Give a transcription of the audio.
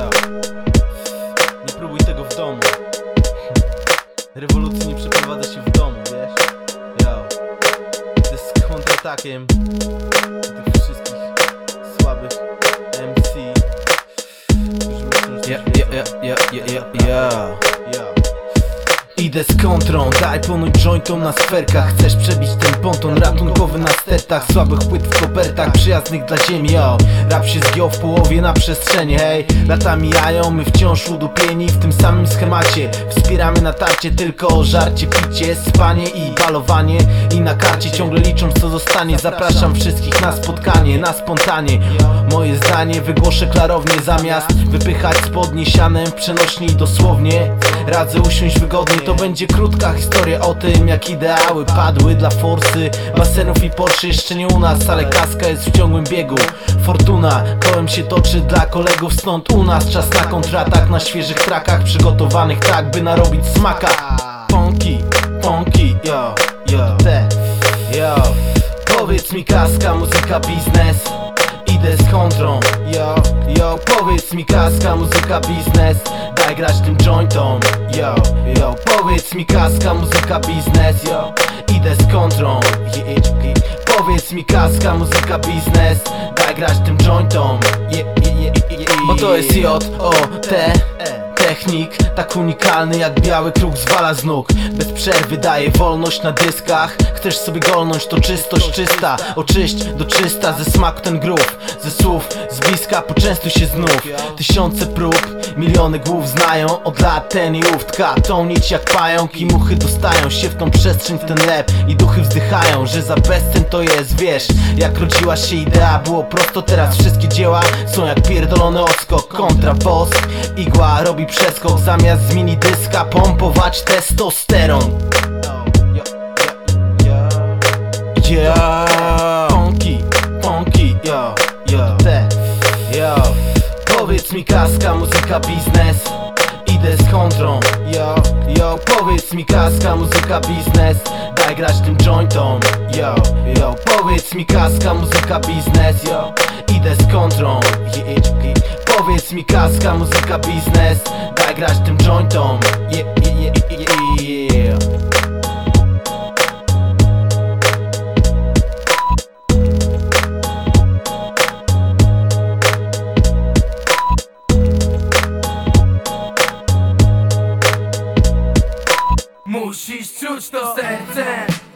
Ja. Nie próbuj tego w domu. Rewolucji nie przeprowadza się w domu, wiesz? Ja. To jest kontratakiem tych wszystkich słabych MC. którzy myślą, że ja. Ja. Idę z kontrą, daj ponuć jointą na sferkach. Chcesz przebić ten ponton ratunkowy na stertach Słabych płyt w kopertach, przyjaznych dla ziemi, yo. Rap się zgiął w połowie na przestrzeni, hej. Lata mijają, my wciąż udupieni w tym samym schemacie. Wspieramy natarcie, tylko o żarcie, picie, spanie i balowanie. I na karcie ciągle licząc co zostanie. Zapraszam wszystkich na spotkanie, na spontanie. Moje zdanie wygłoszę klarownie Zamiast wypychać spodnie sianem w przenośni i dosłownie. Radzę usiąść wygodnie, to będzie krótka historia o tym jak ideały padły dla forsy. Basenów i Porsche jeszcze nie u nas, ale kaska jest w ciągłym biegu. Fortuna, kołem się toczy dla kolegów stąd u nas Czas na kontratak na świeżych trakach Przygotowanych tak, by narobić smaka. Ponki, ponki, yo, yo, te, yo. Powiedz mi kaska, muzyka, biznes Idę z kontrą, yo, yo Powiedz mi kaska, muzyka, biznes. Daj grać tym jointom, yo, yo Powiedz mi kaska, muzyka, biznes, yo Idę z kontrą. Powiedz mi kaska, muzyka, biznes. Daj grać tym jointom. Bo to jest J, O, T Technik, tak unikalny jak biały kruk zwala z nóg. Bez przerwy daje wolność na dyskach. Chcesz sobie golnąć, to czystość czysta. Oczyść do czysta ze smaku ten grób Ze słów z bliska poczęstuj się znów. Tysiące prób, miliony głów znają. Od lat ten i ów tka Tą nić jak pająk i muchy dostają się w tą przestrzeń, w ten lep. I duchy wzdychają, że za bezcen to jest, wiesz Jak rodziła się idea, było prosto Teraz wszystkie dzieła są jak pierdolony odskok Kontra igła robi przeskok Zamiast z mini dyska pompować testosteron. Yeah, ponki, ponki, yo, yo, te, yo. Powiedz mi kaska, muzyka, biznes. Idę z kontrą, yo, yo. Powiedz mi kaska, muzyka, biznes. Daj grać tym jointom, yo, yo. Powiedz mi kaska, muzyka, biznes, yo. Idę z kontrą. Powiedz mi kaska, muzyka, biznes grać tym jointom, je, je, je, je. Musisz czuć to sercem